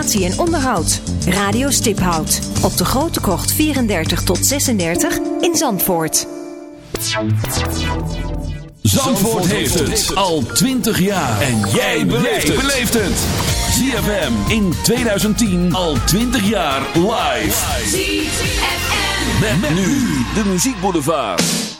en onderhoud. Radio Stiphout op de Grote Krocht 34 tot 36 in Zandvoort. Zandvoort heeft het al 20 jaar. En jij beleeft het. ZFM in 2010 al 20 jaar live. ZFM. Met, nu de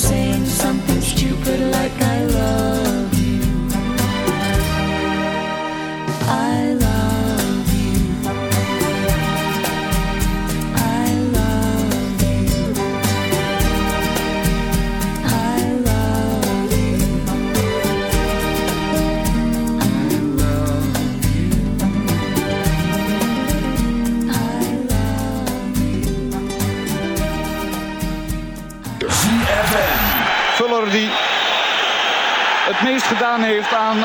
same someday.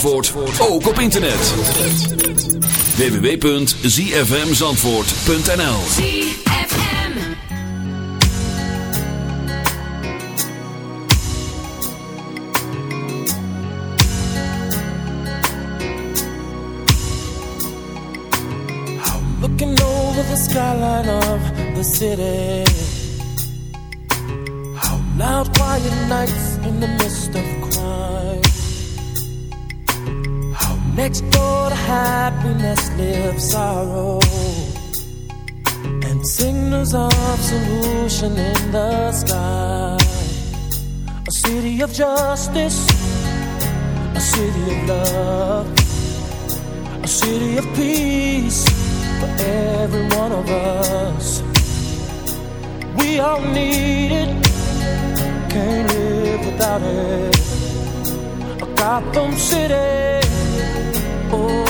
Zandvoort ook op internet. www.zfmzandvoort.nl ZFM I'm looking over the skyline of the city. justice, a city of love, a city of peace for every one of us. We all need it, can't live without it. A Gotham City, oh.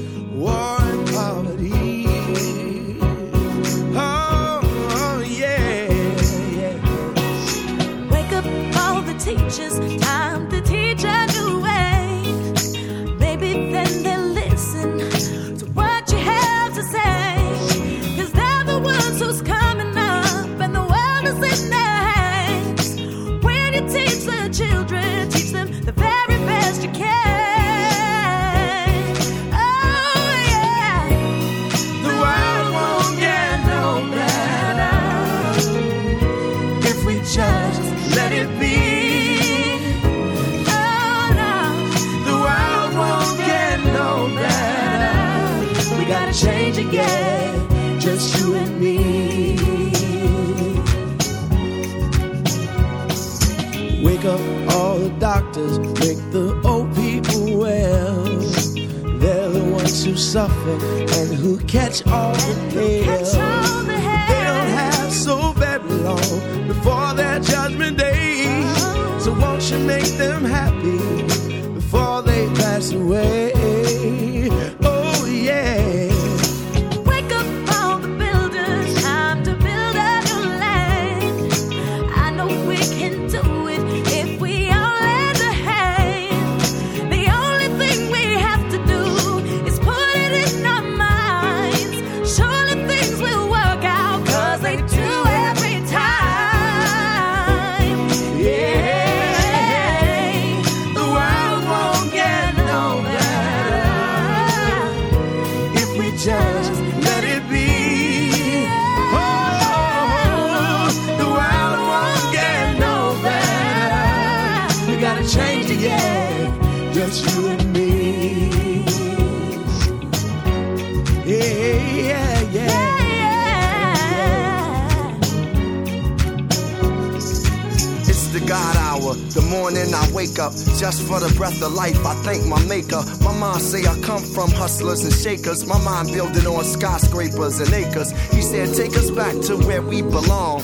shakers. My mind building on skyscrapers and acres. He said, take us back to where we belong.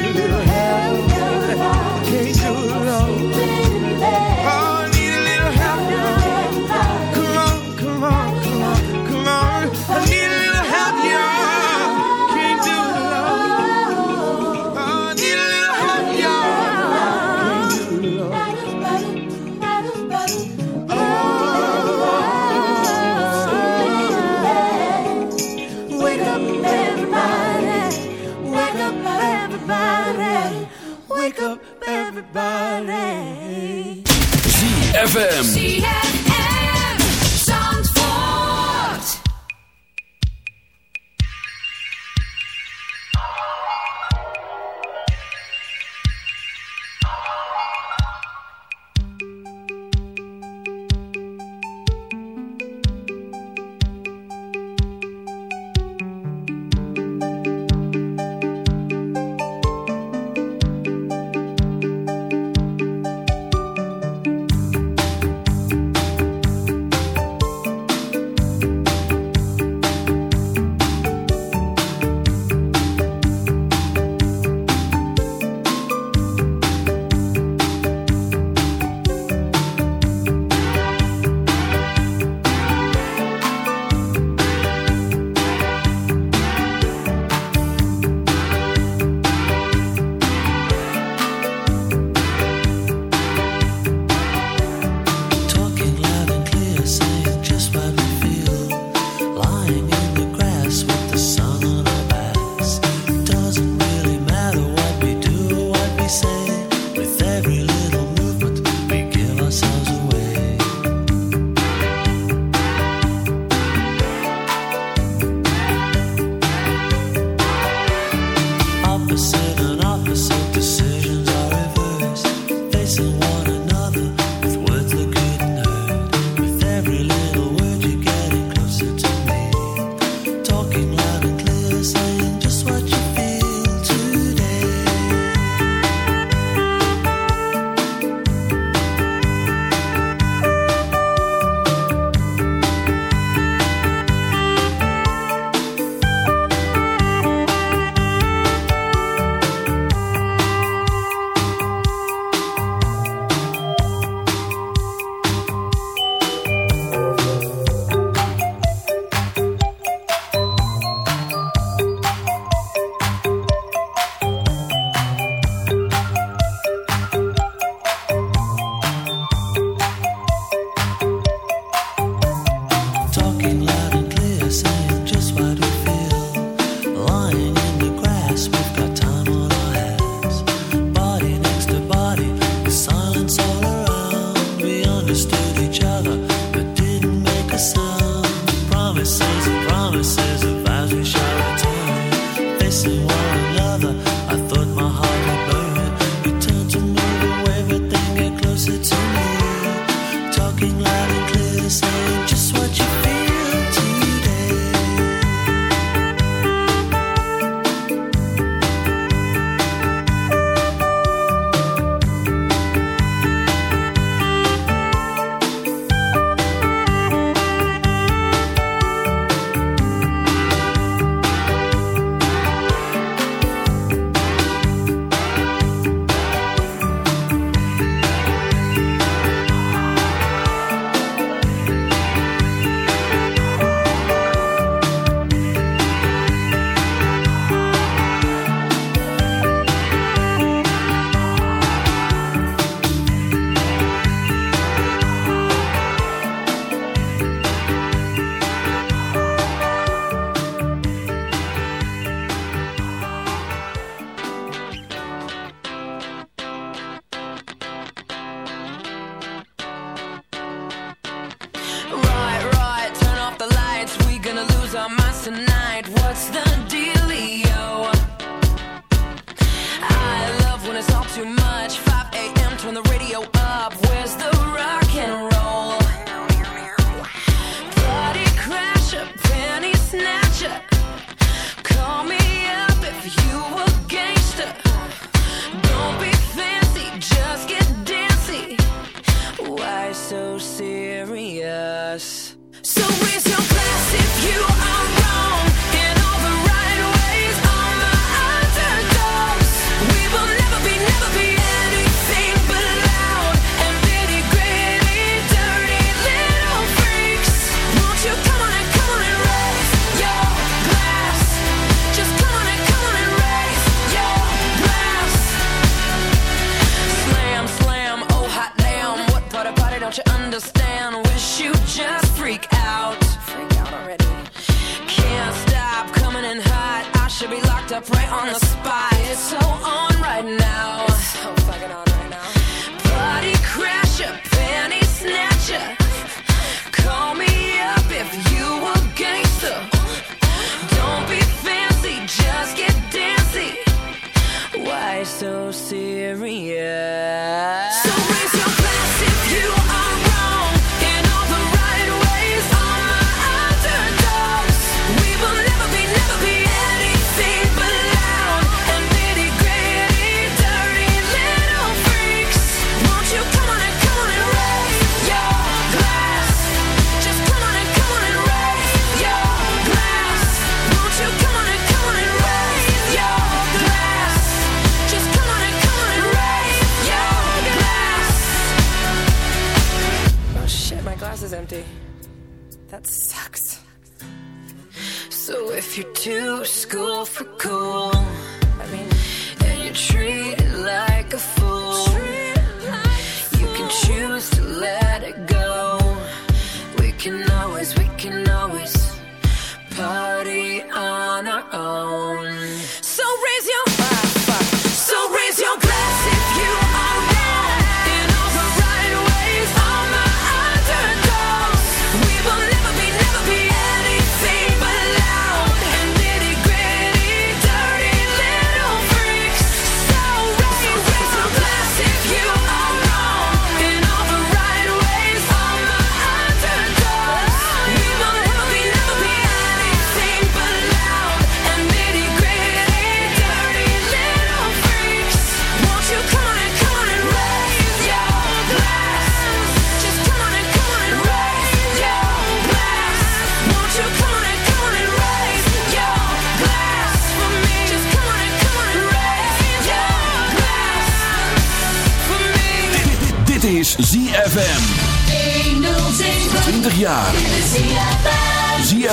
doesn't wanna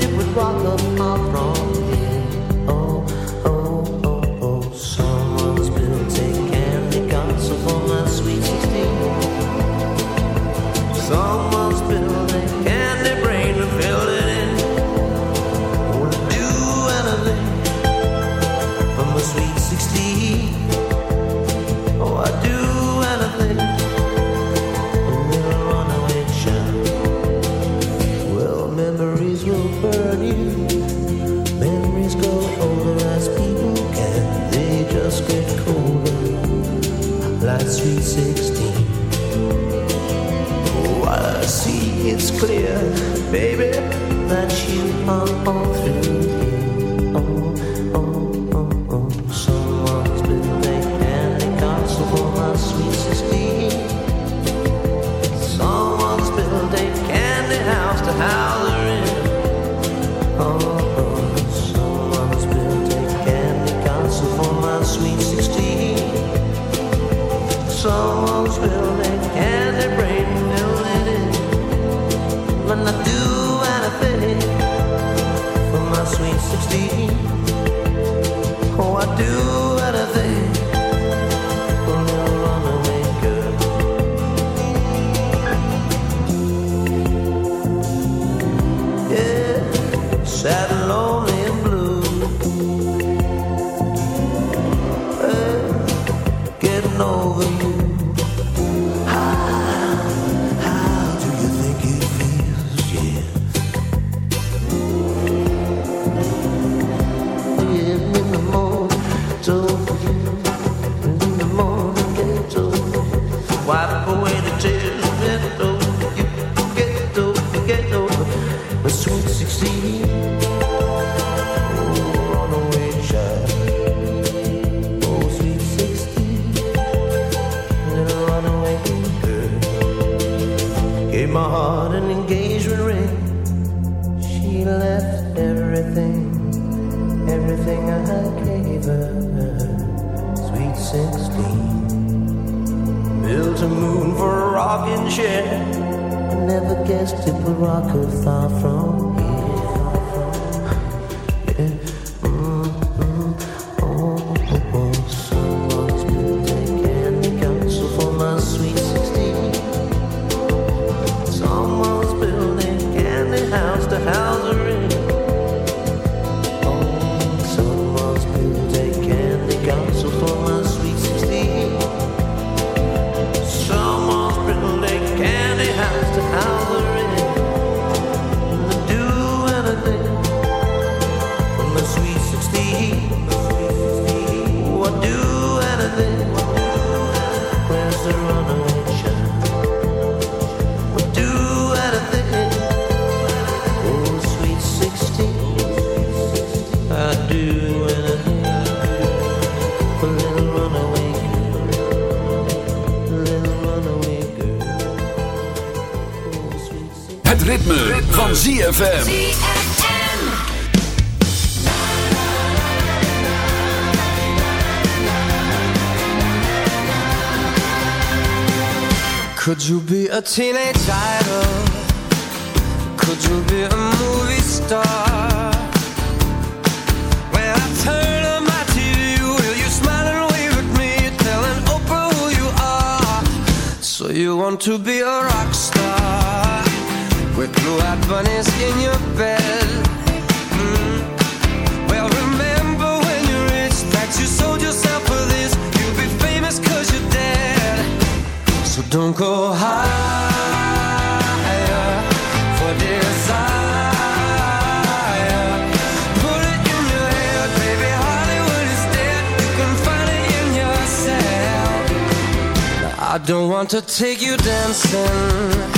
it would rock 'em up. 316. 16. What I see is clear, baby, that you are all through. Oh, I do. ZFM. Could you be a teenage idol? Could you be a movie star? When I turn on my TV, will you smile and wave at me, telling Oprah who you are? So you want to be alright? with blue-eyed bunnies in your bed. Mm. Well, remember when you're rich that you sold yourself for this. You'll be famous cause you're dead. So don't go higher for desire. I don't want to take you dancing